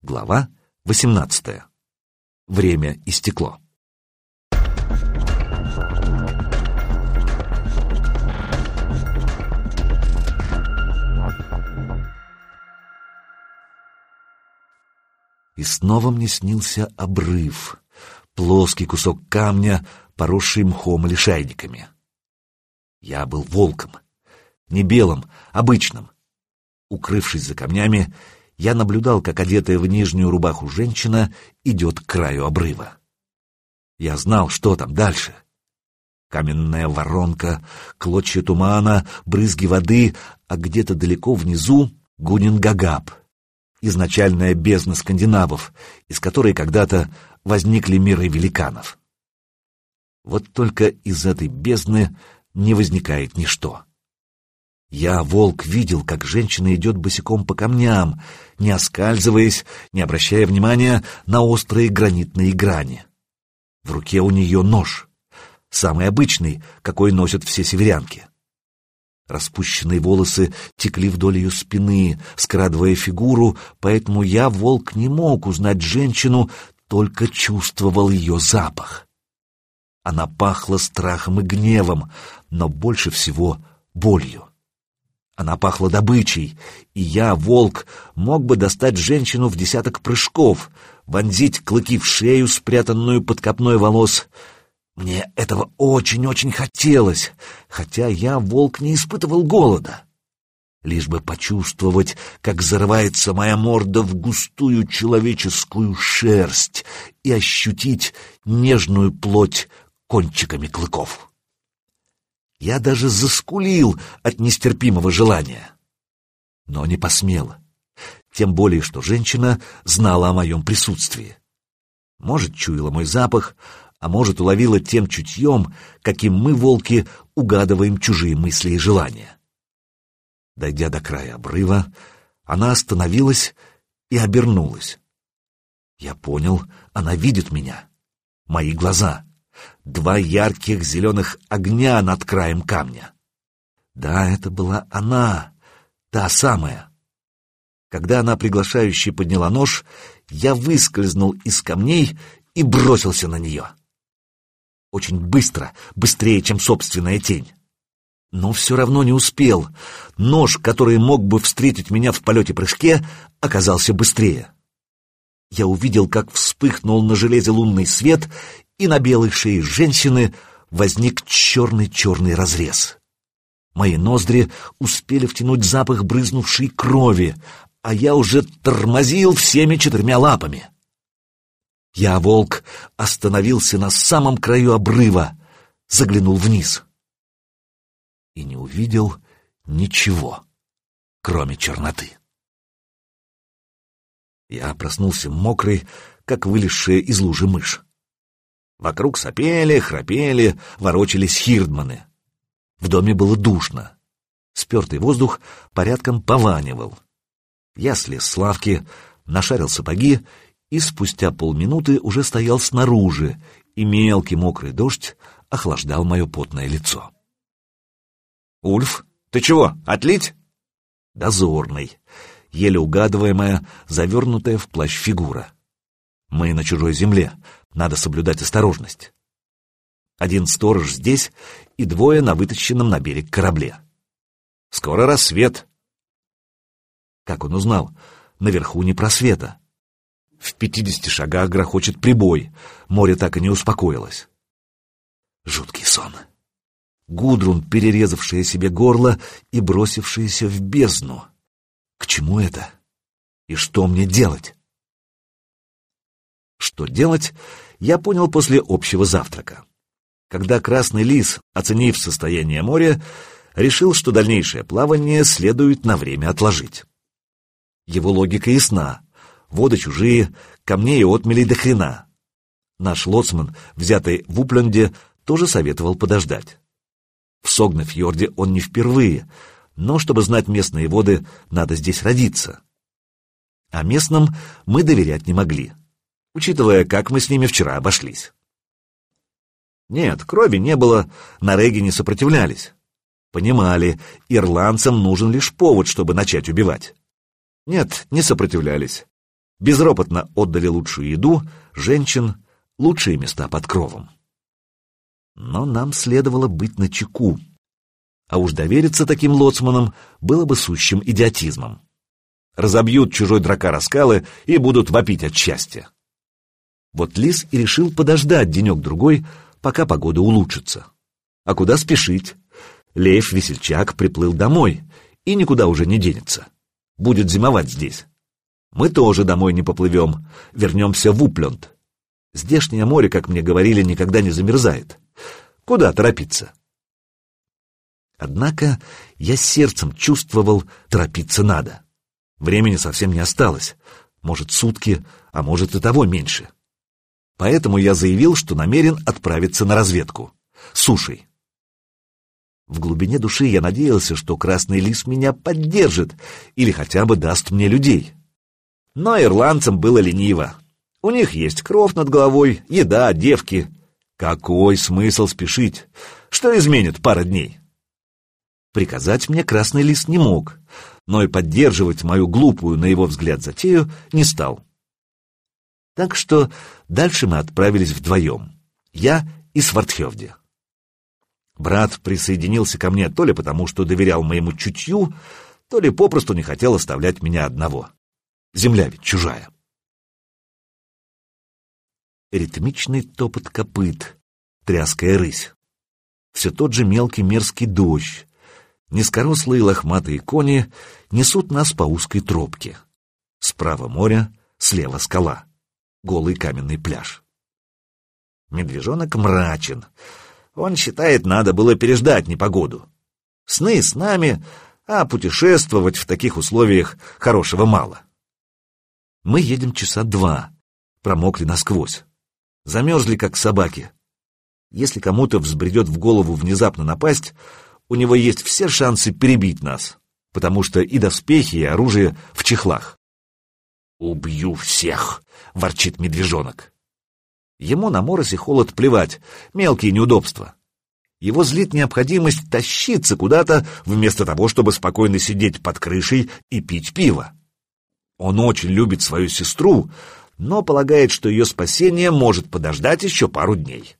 Глава 18. Время истекло. И снова мне снился обрыв, плоский кусок камня, поросший мхом или шайниками. Я был волком, не белым, обычным. Укрывшись за камнями, я наблюдал, как одетая в нижнюю рубаху женщина идет к краю обрыва. Я знал, что там дальше. Каменная воронка, клочья тумана, брызги воды, а где-то далеко внизу Гунин-Гагаб, изначальная бездна скандинавов, из которой когда-то возникли миры великанов. Вот только из этой бездны не возникает ничто. Я, волк, видел, как женщина идет босиком по камням, не оскальзываясь, не обращая внимания на острые гранитные грани. В руке у нее нож, самый обычный, какой носят все северянки. Распущенные волосы текли вдоль ее спины, скрадывая фигуру, поэтому я, волк, не мог узнать женщину, только чувствовал ее запах. Она пахла страхом и гневом, но больше всего болью. Она пахла добычей, и я, волк, мог бы достать женщину в десяток прыжков, вонзить клыки в шею, спрятанную под копной волос. Мне этого очень-очень хотелось, хотя я, волк, не испытывал голода. Лишь бы почувствовать, как зарывается моя морда в густую человеческую шерсть и ощутить нежную плоть кончиками клыков. Я даже заскулил от нестерпимого желания. Но не посмела. Тем более, что женщина знала о моем присутствии. Может, чуяла мой запах, а может, уловила тем чутьем, каким мы, волки, угадываем чужие мысли и желания. Дойдя до края обрыва, она остановилась и обернулась. Я понял, она видит меня. Мои глаза два ярких зеленых огня над краем камня. Да, это была она, та самая. Когда она приглашающе подняла нож, я выскользнул из камней и бросился на нее. Очень быстро, быстрее, чем собственная тень. Но все равно не успел. Нож, который мог бы встретить меня в полете-прыжке, оказался быстрее. Я увидел, как вспыхнул на железе лунный свет и на белой шее женщины возник черный-черный разрез. Мои ноздри успели втянуть запах брызнувшей крови, а я уже тормозил всеми четырьмя лапами. Я, волк, остановился на самом краю обрыва, заглянул вниз и не увидел ничего, кроме черноты. Я проснулся мокрый, как вылезшая из лужи мышь. Вокруг сопели, храпели, ворочались хирдманы. В доме было душно. Спертый воздух порядком пованивал. Я слез с лавки, нашарил сапоги и спустя полминуты уже стоял снаружи, и мелкий мокрый дождь охлаждал мое потное лицо. «Ульф, ты чего, отлить?» «Дозорный», еле угадываемая, завернутая в плащ фигура. «Мы на чужой земле, надо соблюдать осторожность. Один сторож здесь и двое на вытащенном на берег корабле. Скоро рассвет. Как он узнал? Наверху не просвета. В пятидесяти шагах грохочет прибой. Море так и не успокоилось. Жуткий сон. Гудрун, перерезавшая себе горло и бросившаяся в бездну. К чему это? И что мне делать? Что делать, я понял после общего завтрака. Когда Красный Лис, оценив состояние моря, решил, что дальнейшее плавание следует на время отложить. Его логика ясна. Воды чужие, камней и отмелей до хрена. Наш лоцман, взятый в Упленде, тоже советовал подождать. В Согнафьорде он не впервые, но чтобы знать местные воды, надо здесь родиться. А местным мы доверять не могли учитывая, как мы с ними вчера обошлись. Нет, крови не было, на Реге не сопротивлялись. Понимали, ирландцам нужен лишь повод, чтобы начать убивать. Нет, не сопротивлялись. безропотно отдали лучшую еду, женщин, лучшие места под кровом. Но нам следовало быть начеку, а уж довериться таким лоцманам было бы сущим идиотизмом. Разобьют чужой дракар о скалы и будут вопить от счастья. Вот Лис и решил подождать денек-другой, пока погода улучшится. А куда спешить? Лев Весельчак приплыл домой и никуда уже не денется. Будет зимовать здесь. Мы тоже домой не поплывем, вернемся в Упленд. Здешнее море, как мне говорили, никогда не замерзает. Куда торопиться? Однако я сердцем чувствовал, торопиться надо. Времени совсем не осталось. Может, сутки, а может и того меньше. Поэтому я заявил, что намерен отправиться на разведку. Сушей. В глубине души я надеялся, что Красный Лис меня поддержит или хотя бы даст мне людей. Но ирландцам было лениво. У них есть кровь над головой, еда, девки. Какой смысл спешить? Что изменит пара дней? Приказать мне Красный Лис не мог, но и поддерживать мою глупую, на его взгляд, затею не стал. Так что дальше мы отправились вдвоем. Я и Свартхевде. Брат присоединился ко мне то ли потому, что доверял моему чутью, то ли попросту не хотел оставлять меня одного. Земля ведь чужая. Ритмичный топот копыт, тряская рысь. Все тот же мелкий мерзкий дождь. Низкорослые лохматые кони несут нас по узкой тропке. Справа море, слева скала голый каменный пляж. Медвежонок мрачен. Он считает, надо было переждать непогоду. Сны с нами, а путешествовать в таких условиях хорошего мало. Мы едем часа два, промокли насквозь. Замерзли, как собаки. Если кому-то взбредет в голову внезапно напасть, у него есть все шансы перебить нас, потому что и доспехи, и оружие в чехлах. «Убью всех!» — ворчит медвежонок. Ему на морозе холод плевать, мелкие неудобства. Его злит необходимость тащиться куда-то, вместо того, чтобы спокойно сидеть под крышей и пить пиво. Он очень любит свою сестру, но полагает, что ее спасение может подождать еще пару дней.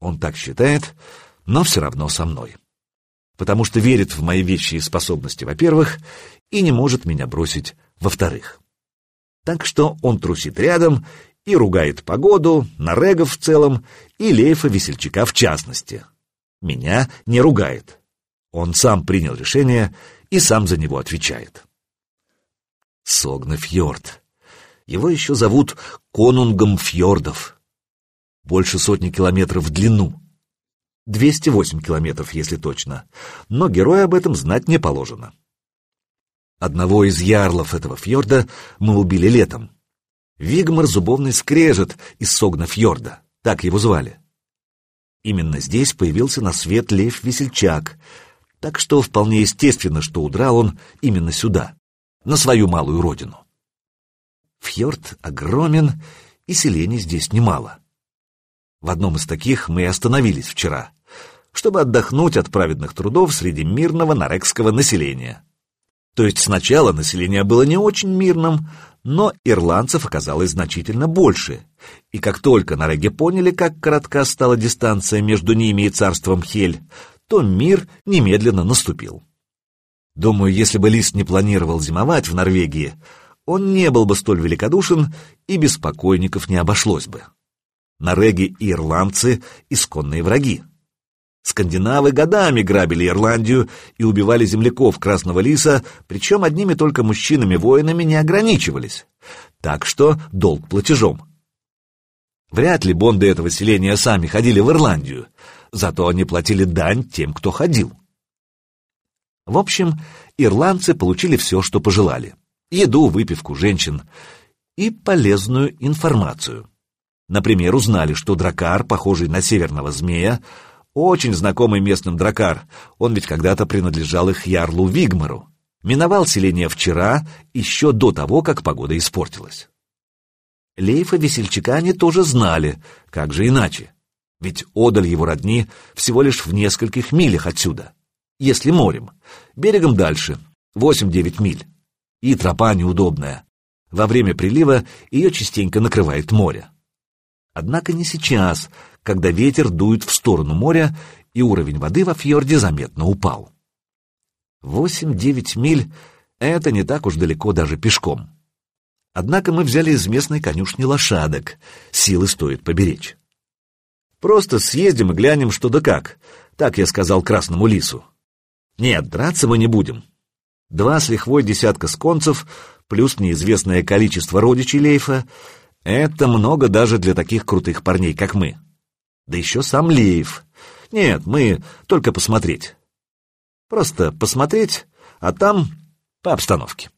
Он так считает, но все равно со мной. Потому что верит в мои вещи и способности, во-первых, и не может меня бросить, во-вторых так что он трусит рядом и ругает погоду, Нарегов в целом и Лейфа Весельчака в частности. Меня не ругает. Он сам принял решение и сам за него отвечает. Согнафьорд. Его еще зовут Конунгом фьордов. Больше сотни километров в длину. 208 километров, если точно. Но герою об этом знать не положено. Одного из ярлов этого фьорда мы убили летом. Вигмар зубовный скрежет из Согна фьорда, так его звали. Именно здесь появился на свет Лев Весельчак, так что вполне естественно, что удрал он именно сюда, на свою малую родину. Фьорд огромен, и селений здесь немало. В одном из таких мы и остановились вчера, чтобы отдохнуть от праведных трудов среди мирного нарекского населения. То есть сначала население было не очень мирным, но ирландцев оказалось значительно больше, и как только нареги поняли, как коротка стала дистанция между ними и царством Хель, то мир немедленно наступил. Думаю, если бы Лис не планировал зимовать в Норвегии, он не был бы столь великодушен и без покойников не обошлось бы. Нореги и ирландцы — исконные враги. Скандинавы годами грабили Ирландию и убивали земляков Красного Лиса, причем одними только мужчинами-воинами не ограничивались. Так что долг платежом. Вряд ли бонды этого селения сами ходили в Ирландию, зато они платили дань тем, кто ходил. В общем, ирландцы получили все, что пожелали. Еду, выпивку, женщин и полезную информацию. Например, узнали, что дракар, похожий на северного змея, очень знакомый местным дракар, он ведь когда-то принадлежал их ярлу Вигмару. Миновал селение вчера, еще до того, как погода испортилась. Лейфа весельчака они тоже знали, как же иначе. Ведь одаль его родни всего лишь в нескольких милях отсюда. Если морем. Берегом дальше, 8-9 миль. И тропа неудобная. Во время прилива ее частенько накрывает море. Однако не сейчас, когда ветер дует в сторону моря, и уровень воды во фьорде заметно упал. Восемь-девять миль — это не так уж далеко даже пешком. Однако мы взяли из местной конюшни лошадок, силы стоит поберечь. Просто съездим и глянем, что да как, так я сказал красному лису. Нет, драться мы не будем. Два с лихвой десятка сконцев, плюс неизвестное количество родичей Лейфа — это много даже для таких крутых парней, как мы. Да еще сам Лейф. Нет, мы только посмотреть. Просто посмотреть, а там по обстановке.